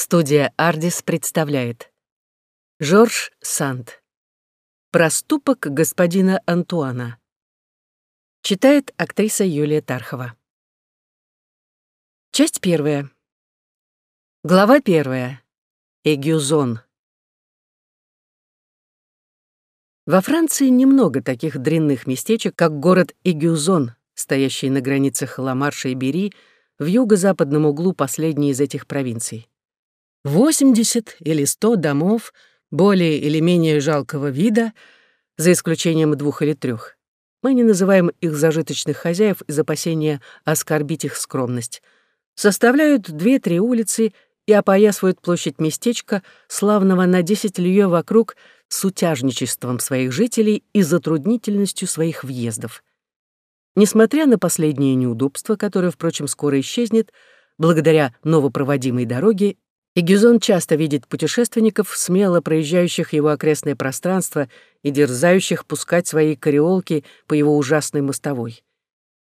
Студия «Ардис» представляет. Жорж Санд. «Проступок господина Антуана» Читает актриса Юлия Тархова. Часть первая. Глава первая. Эгюзон. Во Франции немного таких дрянных местечек, как город Эгюзон, стоящий на границах Ла-Марша и Бери, в юго-западном углу последней из этих провинций. 80 или 100 домов более или менее жалкого вида, за исключением двух или трех. Мы не называем их зажиточных хозяев из опасения оскорбить их скромность. Составляют две-три улицы и опоясывают площадь местечка, славного на 10 лье вокруг, с утяжничеством своих жителей и затруднительностью своих въездов. Несмотря на последние неудобства, которое, впрочем, скоро исчезнет, благодаря новопроводимой дороге и Гюзон часто видит путешественников, смело проезжающих его окрестное пространство и дерзающих пускать свои кариолки по его ужасной мостовой.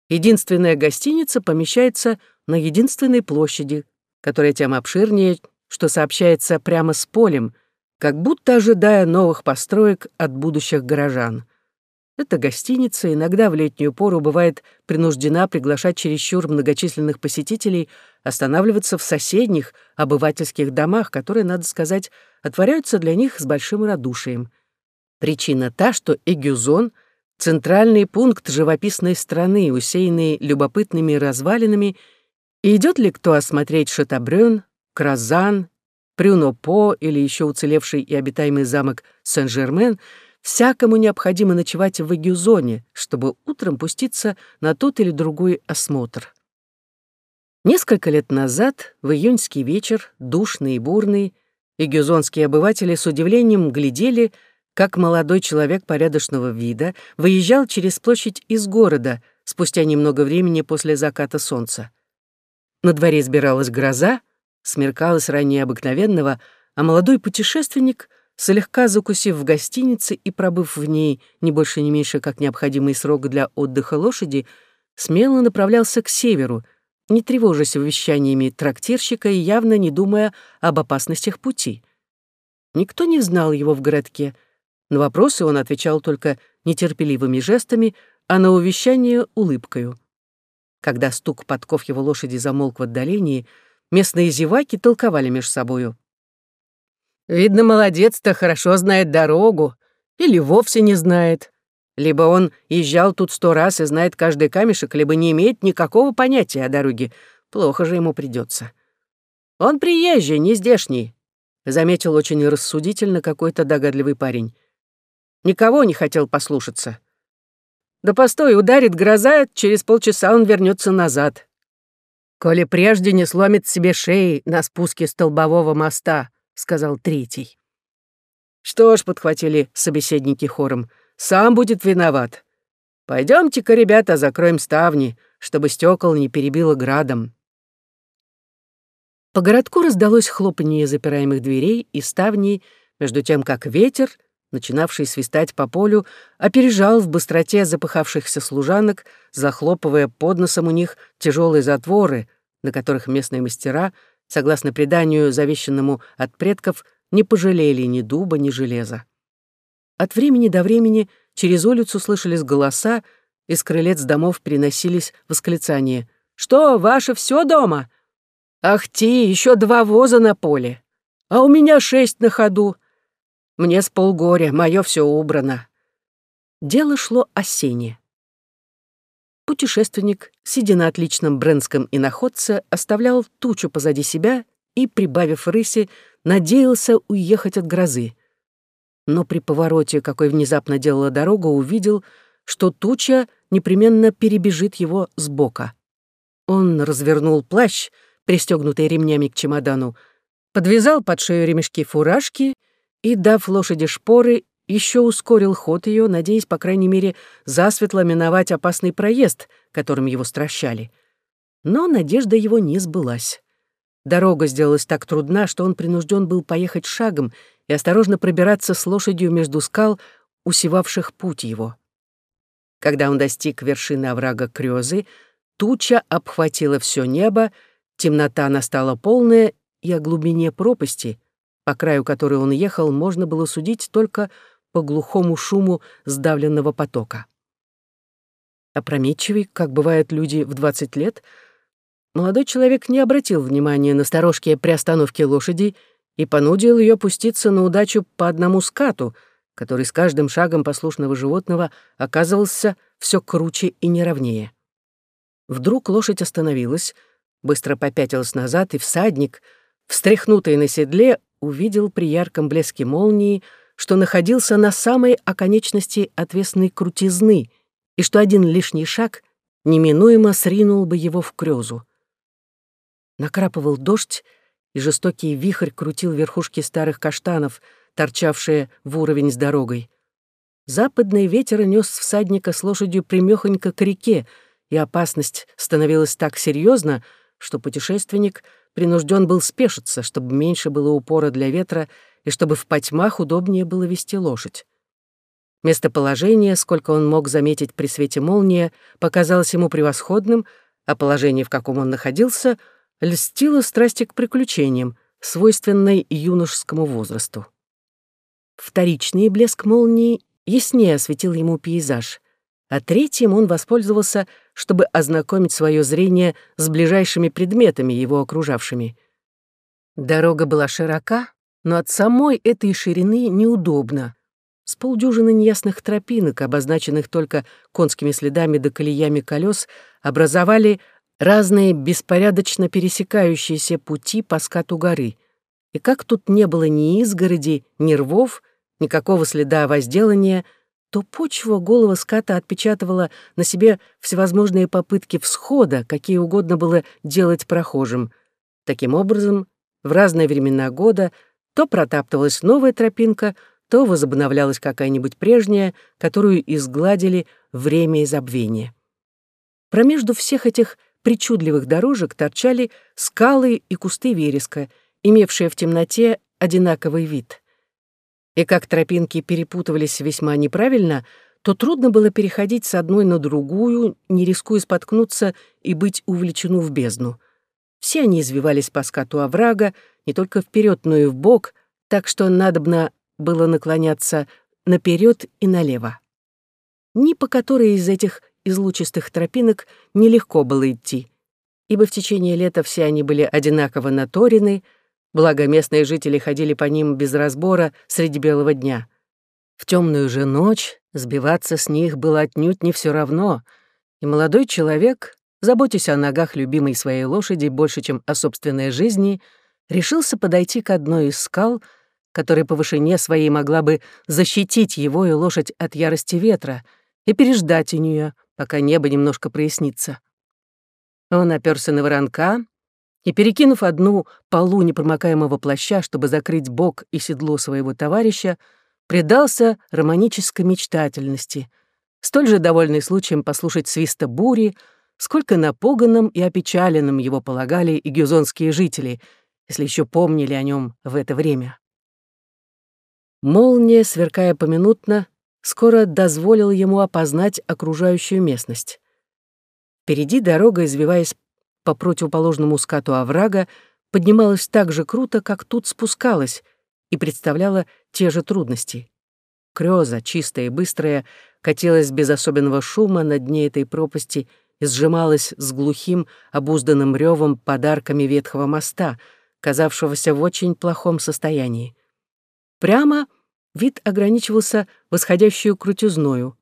Единственная гостиница помещается на единственной площади, которая тем обширнее, что сообщается прямо с полем, как будто ожидая новых построек от будущих горожан. Эта гостиница иногда в летнюю пору бывает принуждена приглашать чересчур многочисленных посетителей останавливаться в соседних обывательских домах, которые, надо сказать, отворяются для них с большим радушием. Причина та, что Эгюзон — центральный пункт живописной страны, усеянный любопытными развалинами, и идет ли кто осмотреть Шатабрён, Кразан, Прюнопо или еще уцелевший и обитаемый замок Сен-Жермен — Всякому необходимо ночевать в Эгюзоне, чтобы утром пуститься на тот или другой осмотр. Несколько лет назад, в июньский вечер, душный и бурный, эгюзонские обыватели с удивлением глядели, как молодой человек порядочного вида выезжал через площадь из города спустя немного времени после заката солнца. На дворе сбиралась гроза, смеркалось ранее обыкновенного, а молодой путешественник Слегка закусив в гостинице и пробыв в ней не больше не меньше как необходимый срок для отдыха лошади, смело направлялся к северу, не тревожась вещаниями трактирщика и явно не думая об опасностях пути. Никто не знал его в городке. На вопросы он отвечал только нетерпеливыми жестами, а на увещание — улыбкою. Когда стук подков его лошади замолк в отдалении, местные зеваки толковали между собою. Видно, молодец-то хорошо знает дорогу или вовсе не знает. Либо он езжал тут сто раз и знает каждый камешек, либо не имеет никакого понятия о дороге. Плохо же ему придется. Он приезжий, не здешний, заметил очень рассудительно какой-то догадливый парень. Никого не хотел послушаться. Да постой, ударит гроза, через полчаса он вернется назад. Коли прежде не сломит себе шеи на спуске столбового моста, сказал третий. Что ж, подхватили собеседники хором, сам будет виноват. Пойдемте-ка, ребята, закроем ставни, чтобы стекол не перебило градом. По городку раздалось хлопанье запираемых дверей и ставней, между тем как ветер, начинавший свистать по полю, опережал в быстроте запыхавшихся служанок, захлопывая под носом у них тяжелые затворы, на которых местные мастера согласно преданию, завещанному от предков, не пожалели ни дуба, ни железа. От времени до времени через улицу слышались голоса, из крылец домов переносились восклицания. «Что, ваше все дома? Ах ти, еще два воза на поле! А у меня шесть на ходу! Мне с полгоря, мое все убрано!» Дело шло осеннее. Путешественник, сидя на отличном бренском иноходце, оставлял тучу позади себя и, прибавив рыси, надеялся уехать от грозы. Но при повороте, какой внезапно делала дорога, увидел, что туча непременно перебежит его с. Он развернул плащ, пристегнутый ремнями к чемодану, подвязал под шею ремешки фуражки и, дав лошади шпоры, еще ускорил ход ее, надеясь, по крайней мере, засветло миновать опасный проезд, которым его стращали. Но надежда его не сбылась. Дорога сделалась так трудна, что он принужден был поехать шагом и осторожно пробираться с лошадью между скал, усевавших путь его. Когда он достиг вершины оврага Крёзы, туча обхватила все небо, темнота настала полная, и о глубине пропасти, по краю которой он ехал, можно было судить только по глухому шуму сдавленного потока. Опрометчивый, как бывают люди в 20 лет, молодой человек не обратил внимания на сторожки приостановки лошади и понудил ее пуститься на удачу по одному скату, который с каждым шагом послушного животного оказывался все круче и неровнее. Вдруг лошадь остановилась, быстро попятилась назад, и всадник, встряхнутый на седле, увидел при ярком блеске молнии, что находился на самой оконечности отвесной крутизны и что один лишний шаг неминуемо сринул бы его в крёзу. Накрапывал дождь, и жестокий вихрь крутил верхушки старых каштанов, торчавшие в уровень с дорогой. Западный ветер нес всадника с лошадью примёхонько к реке, и опасность становилась так серьезна, что путешественник принужден был спешиться, чтобы меньше было упора для ветра и чтобы в потьмах удобнее было вести лошадь. Местоположение, сколько он мог заметить при свете молнии, показалось ему превосходным, а положение, в каком он находился, льстило страсти к приключениям, свойственной юношескому возрасту. Вторичный блеск молнии яснее осветил ему пейзаж, а третьим он воспользовался, чтобы ознакомить свое зрение с ближайшими предметами, его окружавшими. Дорога была широка, но от самой этой ширины неудобно. С полдюжины неясных тропинок, обозначенных только конскими следами да колеями колес, образовали разные беспорядочно пересекающиеся пути по скату горы. И как тут не было ни изгороди, ни рвов, никакого следа возделания, то почва голого ската отпечатывала на себе всевозможные попытки всхода, какие угодно было делать прохожим. Таким образом, в разные времена года то протаптывалась новая тропинка, то возобновлялась какая-нибудь прежняя, которую изгладили время и забвение. Промежду всех этих причудливых дорожек торчали скалы и кусты вереска, имевшие в темноте одинаковый вид. И как тропинки перепутывались весьма неправильно, то трудно было переходить с одной на другую, не рискуя споткнуться и быть увлечену в бездну. Все они извивались по скату оврага, не только вперед, но и в бок, так что надобно было наклоняться наперед и налево. Ни по которой из этих излучистых тропинок нелегко было идти, ибо в течение лета все они были одинаково наторены, благо местные жители ходили по ним без разбора среди белого дня. В темную же ночь сбиваться с них было отнюдь не все равно, и молодой человек, заботясь о ногах любимой своей лошади больше, чем о собственной жизни, решился подойти к одной из скал — которая по вышине своей могла бы защитить его и лошадь от ярости ветра и переждать у нее, пока небо немножко прояснится. Он оперся на воронка и, перекинув одну полу непромокаемого плаща, чтобы закрыть бок и седло своего товарища, предался романической мечтательности, столь же довольный случаем послушать свиста бури, сколько напуганным и опечаленным его полагали и гюзонские жители, если еще помнили о нем в это время. Молния, сверкая поминутно, скоро дозволила ему опознать окружающую местность. Впереди дорога, извиваясь по противоположному скату оврага, поднималась так же круто, как тут спускалась, и представляла те же трудности. Крёза, чистая и быстрая, катилась без особенного шума на дне этой пропасти и сжималась с глухим, обузданным ревом подарками ветхого моста, казавшегося в очень плохом состоянии. Прямо вид ограничивался восходящую крутизною.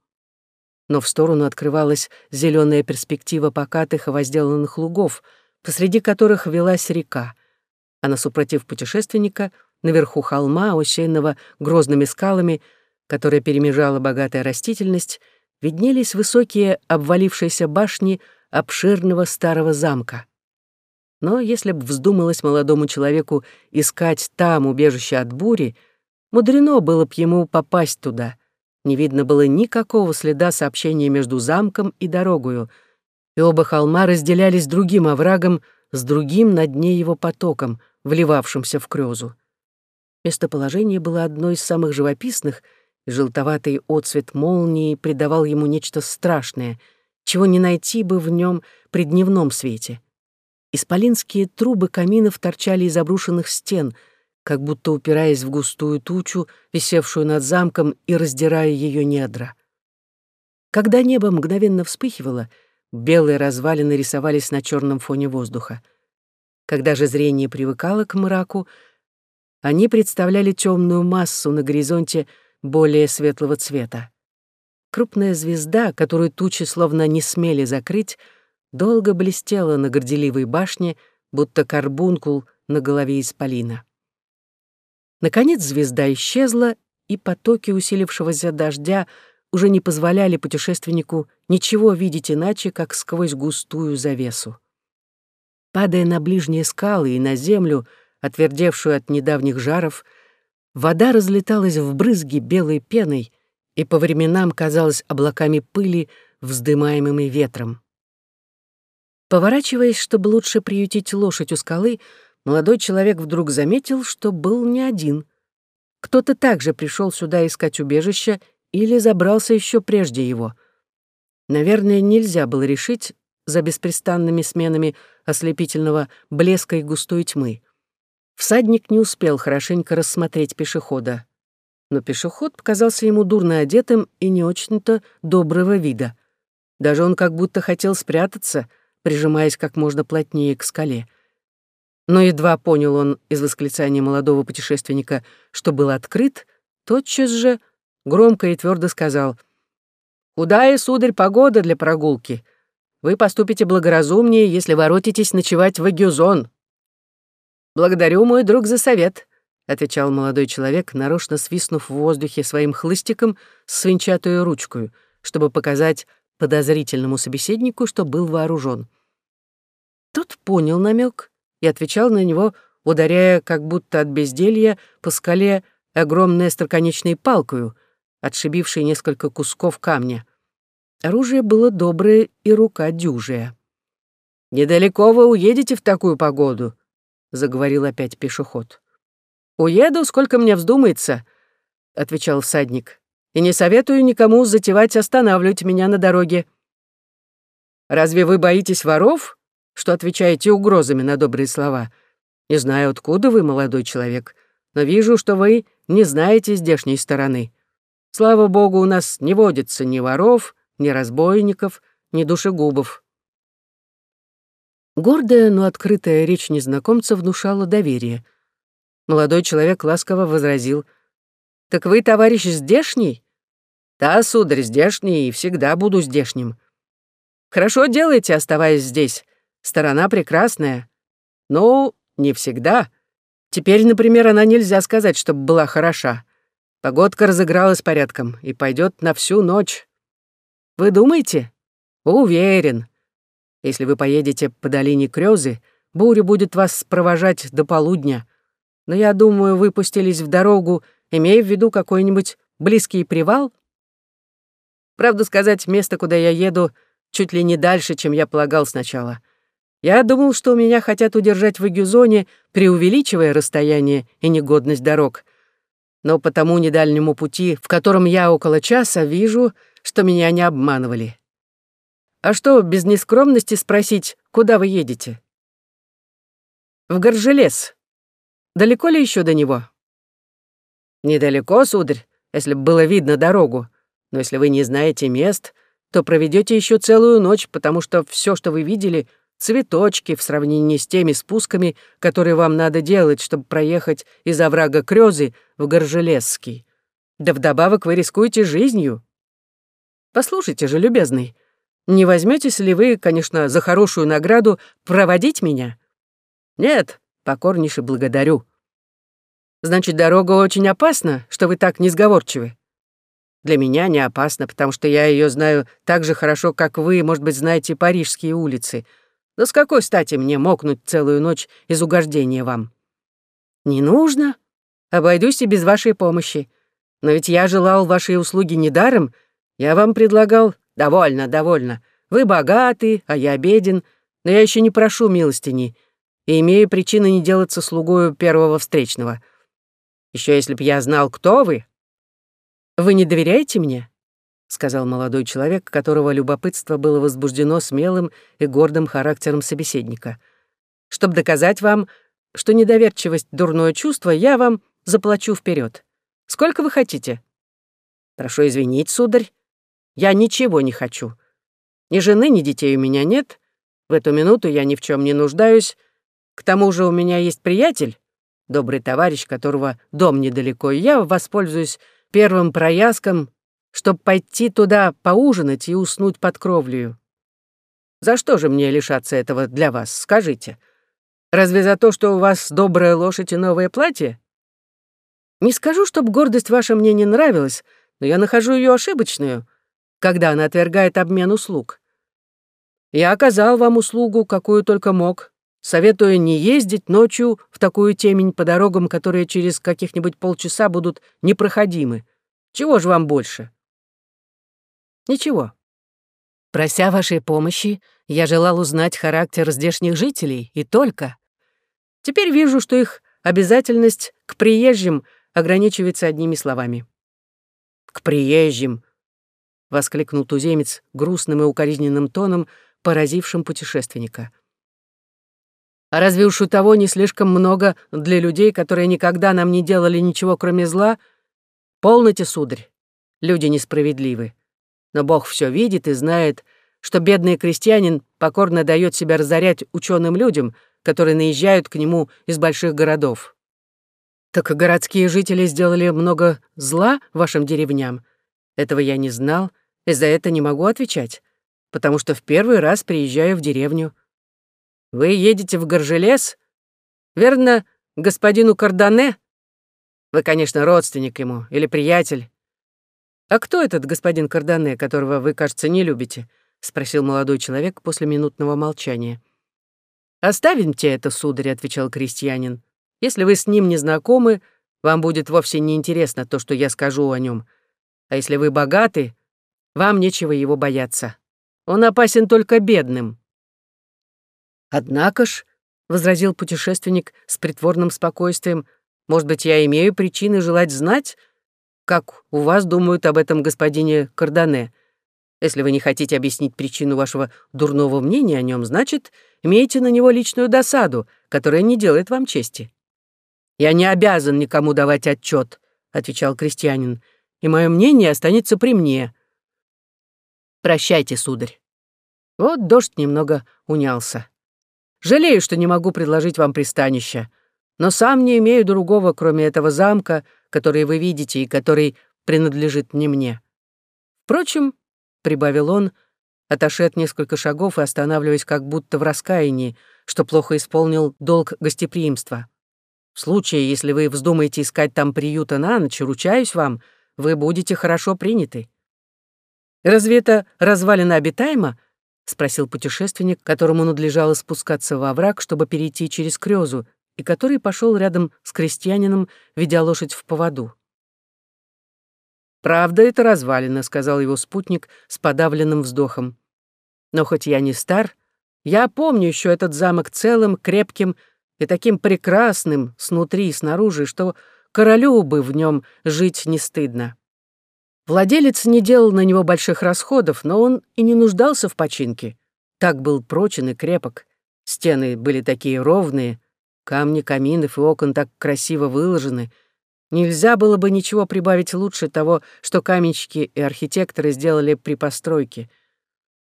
Но в сторону открывалась зеленая перспектива покатых и возделанных лугов, посреди которых велась река, а на супротив путешественника, наверху холма, усеянного грозными скалами, которая перемежала богатая растительность, виднелись высокие обвалившиеся башни обширного старого замка. Но если б вздумалось молодому человеку искать там убежище от бури, Мудрено было б ему попасть туда. Не видно было никакого следа сообщения между замком и дорогою, и оба холма разделялись другим оврагом с другим на дне его потоком, вливавшимся в крёзу. Местоположение было одно из самых живописных, и желтоватый отцвет молнии придавал ему нечто страшное, чего не найти бы в нем при дневном свете. Исполинские трубы каминов торчали из обрушенных стен, как будто упираясь в густую тучу, висевшую над замком и раздирая ее недра. Когда небо мгновенно вспыхивало, белые развалины рисовались на черном фоне воздуха. Когда же зрение привыкало к мраку, они представляли темную массу на горизонте более светлого цвета. Крупная звезда, которую тучи словно не смели закрыть, долго блестела на горделивой башне, будто карбункул на голове исполина. Наконец звезда исчезла, и потоки усилившегося дождя уже не позволяли путешественнику ничего видеть иначе, как сквозь густую завесу. Падая на ближние скалы и на землю, отвердевшую от недавних жаров, вода разлеталась в брызги белой пеной и по временам казалась облаками пыли, вздымаемыми ветром. Поворачиваясь, чтобы лучше приютить лошадь у скалы, молодой человек вдруг заметил, что был не один. Кто-то также пришел сюда искать убежища или забрался еще прежде его. Наверное, нельзя было решить за беспрестанными сменами ослепительного блеска и густой тьмы. Всадник не успел хорошенько рассмотреть пешехода. Но пешеход показался ему дурно одетым и не очень-то доброго вида. Даже он как будто хотел спрятаться — прижимаясь как можно плотнее к скале. Но едва понял он из восклицания молодого путешественника, что был открыт, тотчас же громко и твердо сказал «Худая, сударь, погода для прогулки. Вы поступите благоразумнее, если воротитесь ночевать в Агюзон». «Благодарю, мой друг, за совет», — отвечал молодой человек, нарочно свистнув в воздухе своим хлыстиком с свинчатую ручкой, чтобы показать подозрительному собеседнику, что был вооружен. Тот понял намек и отвечал на него, ударяя, как будто от безделья, по скале огромной остроконечной палкою, отшибившей несколько кусков камня. Оружие было доброе и рука дюжая. «Недалеко вы уедете в такую погоду», — заговорил опять пешеход. «Уеду, сколько мне вздумается», — отвечал всадник, «и не советую никому затевать останавливать меня на дороге». «Разве вы боитесь воров?» Что отвечаете угрозами на добрые слова. Не знаю, откуда вы, молодой человек, но вижу, что вы не знаете здешней стороны. Слава богу, у нас не водится ни воров, ни разбойников, ни душегубов». Гордая, но открытая речь незнакомца внушала доверие. Молодой человек ласково возразил. «Так вы, товарищ, здешний?» «Да, сударь, здешний, и всегда буду здешним». «Хорошо делаете, оставаясь здесь. Сторона прекрасная. Ну, не всегда. Теперь, например, она нельзя сказать, чтобы была хороша. Погодка разыгралась порядком и пойдет на всю ночь. Вы думаете? Уверен. Если вы поедете по долине Крёзы, буря будет вас провожать до полудня. Но я думаю, вы пустились в дорогу, имея в виду какой-нибудь близкий привал? Правду сказать, место, куда я еду, чуть ли не дальше, чем я полагал сначала — я думал, что меня хотят удержать в Эгюзоне, преувеличивая расстояние и негодность дорог. Но по тому недальнему пути, в котором я около часа, вижу, что меня не обманывали. А что, без нескромности спросить, куда вы едете? В Горжелес. Далеко ли еще до него? Недалеко, сударь, если бы было видно дорогу. Но если вы не знаете мест, то проведете еще целую ночь, потому что все, что вы видели — цветочки в сравнении с теми спусками, которые вам надо делать, чтобы проехать из оврага Крёзы в Горжелесский. Да вдобавок вы рискуете жизнью. Послушайте же, любезный, не возьметесь ли вы, конечно, за хорошую награду проводить меня? Нет, покорнейше благодарю. Значит, дорога очень опасна, что вы так несговорчивы. Для меня не опасно, потому что я ее знаю так же хорошо, как вы, может быть, знаете парижские улицы — да с какой стати мне мокнуть целую ночь из угождения вам? Не нужно. Обойдусь и без вашей помощи. Но ведь я желал вашей услуги недаром. Я вам предлагал... Довольно, довольно. Вы богаты, а я беден, но я еще не прошу милостини и имею причины не делаться слугою первого встречного. Еще если б я знал, кто вы. Вы не доверяете мне? — сказал молодой человек, которого любопытство было возбуждено смелым и гордым характером собеседника. Чтобы доказать вам, что недоверчивость — дурное чувство, я вам заплачу вперед. Сколько вы хотите? Прошу извинить, сударь. Я ничего не хочу. Ни жены, ни детей у меня нет. В эту минуту я ни в чем не нуждаюсь. К тому же у меня есть приятель, добрый товарищ, которого дом недалеко, и я воспользуюсь первым прояском, чтобы пойти туда поужинать и уснуть под кровлею. За что же мне лишаться этого для вас, скажите? Разве за то, что у вас добрая лошадь и новое платье? Не скажу, чтобы гордость ваша мне не нравилась, но я нахожу ее ошибочную, когда она отвергает обмен услуг. Я оказал вам услугу, какую только мог, советуя не ездить ночью в такую темень по дорогам, которые через каких-нибудь полчаса будут непроходимы. Чего же вам больше? Ничего. Прося вашей помощи, я желал узнать характер здешних жителей, и только. Теперь вижу, что их обязательность к приезжим ограничивается одними словами. «К приезжим!» — воскликнул туземец грустным и укоризненным тоном, поразившим путешественника. «А разве уж у того не слишком много для людей, которые никогда нам не делали ничего, кроме зла? Полноте, сударь, люди несправедливы. Но Бог все видит и знает, что бедный крестьянин покорно дает себя разорять ученым людям, которые наезжают к нему из больших городов. Так городские жители сделали много зла вашим деревням. Этого я не знал, и за это не могу отвечать, потому что в первый раз приезжаю в деревню. Вы едете в Горжелес? Верно, господину Кардане? Вы, конечно, родственник ему или приятель. А кто этот господин Кардане, которого вы, кажется, не любите? спросил молодой человек после минутного молчания. «Оставимте это, сударь», — отвечал крестьянин. Если вы с ним не знакомы, вам будет вовсе не интересно то, что я скажу о нем. А если вы богаты, вам нечего его бояться. Он опасен только бедным». «Однако ж», — возразил путешественник с притворным спокойствием, «может быть, я имею причины желать знать, как у вас думают об этом господине Кардане. Если вы не хотите объяснить причину вашего дурного мнения о нем, значит, имеете на него личную досаду, которая не делает вам чести». «Я не обязан никому давать отчет», — отвечал крестьянин, «и мое мнение останется при мне». «Прощайте, сударь». Вот дождь немного унялся. Жалею, что не могу предложить вам пристанище, но сам не имею другого, кроме этого замка, который вы видите и который принадлежит не мне. Впрочем, — прибавил он, отошед несколько шагов и останавливаясь как будто в раскаянии, что плохо исполнил долг гостеприимства. В случае, если вы вздумаете искать там приюта на ночь, ручаюсь вам, вы будете хорошо приняты». «Разве это развалина обитаема?» — спросил путешественник, которому надлежало спускаться во враг, чтобы перейти через Крёзу, и который пошел рядом с крестьянином, ведя лошадь в поводу. «Правда, это развалина», — сказал его спутник с подавленным вздохом. «Но хоть я не стар, я помню еще этот замок целым, крепким и таким прекрасным снутри и снаружи, что королю бы в нем жить не стыдно. Владелец не делал на него больших расходов, но он и не нуждался в починке. Так был прочен и крепок. Стены были такие ровные, камни каминов и окон так красиво выложены. Нельзя было бы ничего прибавить лучше того, что каменщики и архитекторы сделали при постройке.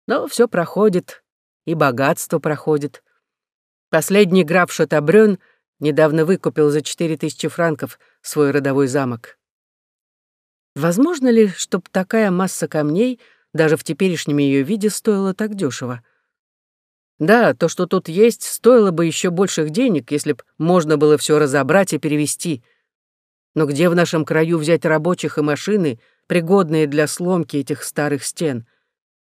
Но все проходит, и богатство проходит. Последний граф Шатабрён недавно выкупил за четыре тысячи франков свой родовой замок. Возможно ли, чтоб такая масса камней даже в теперешнем ее виде стоила так дешево? Да, то, что тут есть, стоило бы еще больших денег, если б можно было все разобрать и перевести. Но где в нашем краю взять рабочих и машины, пригодные для сломки этих старых стен?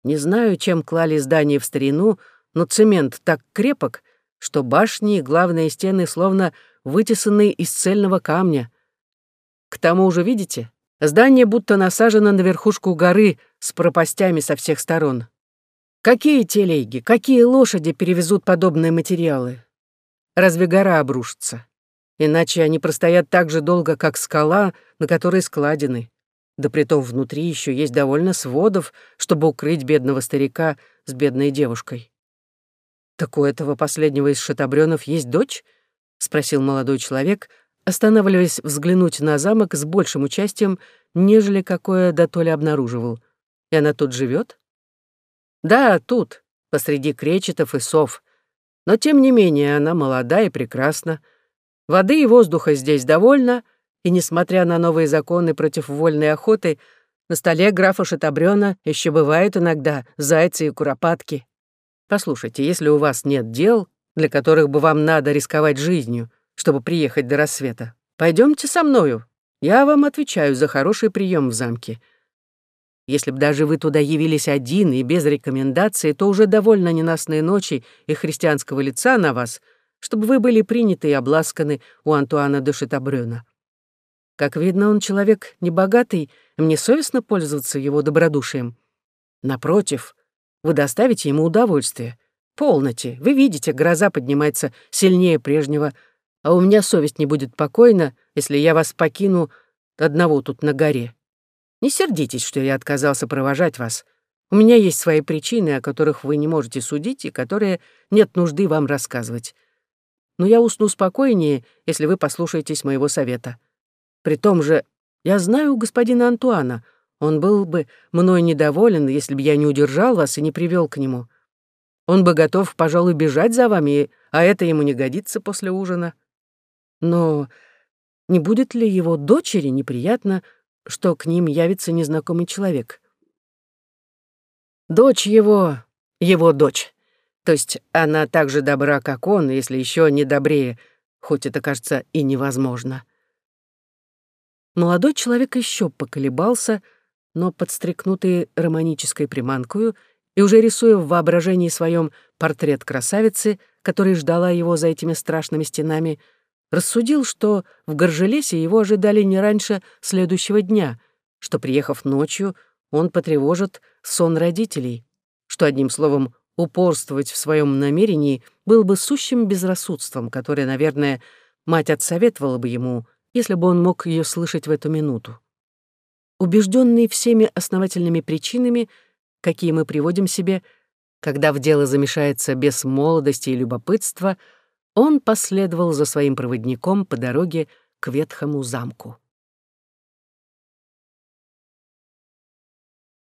Не знаю, чем клали здания в старину, но цемент так крепок, что башни и главные стены словно вытесаны из цельного камня. К тому же, видите, здание будто насажено на верхушку горы с пропастями со всех сторон. Какие телеги, какие лошади перевезут подобные материалы? Разве гора обрушится? Иначе они простоят так же долго, как скала, на которой складены. Да притом внутри еще есть довольно сводов, чтобы укрыть бедного старика с бедной девушкой. «Так у этого последнего из шатабрёнов есть дочь?» — спросил молодой человек, останавливаясь взглянуть на замок с большим участием, нежели какое дотоле обнаруживал. «И она тут живет? «Да, тут, посреди кречетов и сов. Но, тем не менее, она молода и прекрасна. Воды и воздуха здесь довольно, и, несмотря на новые законы против вольной охоты, на столе графа Шатабрёна еще бывают иногда зайцы и куропатки. Послушайте, если у вас нет дел, для которых бы вам надо рисковать жизнью, чтобы приехать до рассвета, пойдемте со мною. Я вам отвечаю за хороший прием в замке. Если б даже вы туда явились один и без рекомендации, то уже довольно ненастные ночи и христианского лица на вас, чтобы вы были приняты и обласканы у Антуана де Шатабрёна. Как видно, он человек небогатый, и мне совестно пользоваться его добродушием. Напротив, вы доставите ему удовольствие. Полноте, вы видите, гроза поднимается сильнее прежнего, а у меня совесть не будет покойна, если я вас покину одного тут на горе. Не сердитесь, что я отказался провожать вас. У меня есть свои причины, о которых вы не можете судить и которые нет нужды вам рассказывать. Но я усну спокойнее, если вы послушаетесь моего совета. При том же, я знаю господина Антуана. Он был бы мной недоволен, если бы я не удержал вас и не привел к нему. Он бы готов, пожалуй, бежать за вами, а это ему не годится после ужина. Но не будет ли его дочери неприятно, что к ним явится незнакомый человек? Дочь его, его дочь. То есть она так же добра, как он, если еще не добрее, хоть это кажется и невозможно. Молодой человек еще поколебался, но подстрекнутый романической приманкою и уже рисуя в воображении своем портрет красавицы, который ждала его за этими страшными стенами, рассудил, что в Горжелесе его ожидали не раньше следующего дня, что, приехав ночью, он потревожит сон родителей, что, одним словом, упорствовать в своем намерении был бы сущим безрассудством, которое, наверное, мать отсоветовала бы ему, если бы он мог ее слышать в эту минуту. Убежденный всеми основательными причинами, какие мы приводим себе, когда в дело замешается без молодости и любопытства, он последовал за своим проводником по дороге к ветхому замку.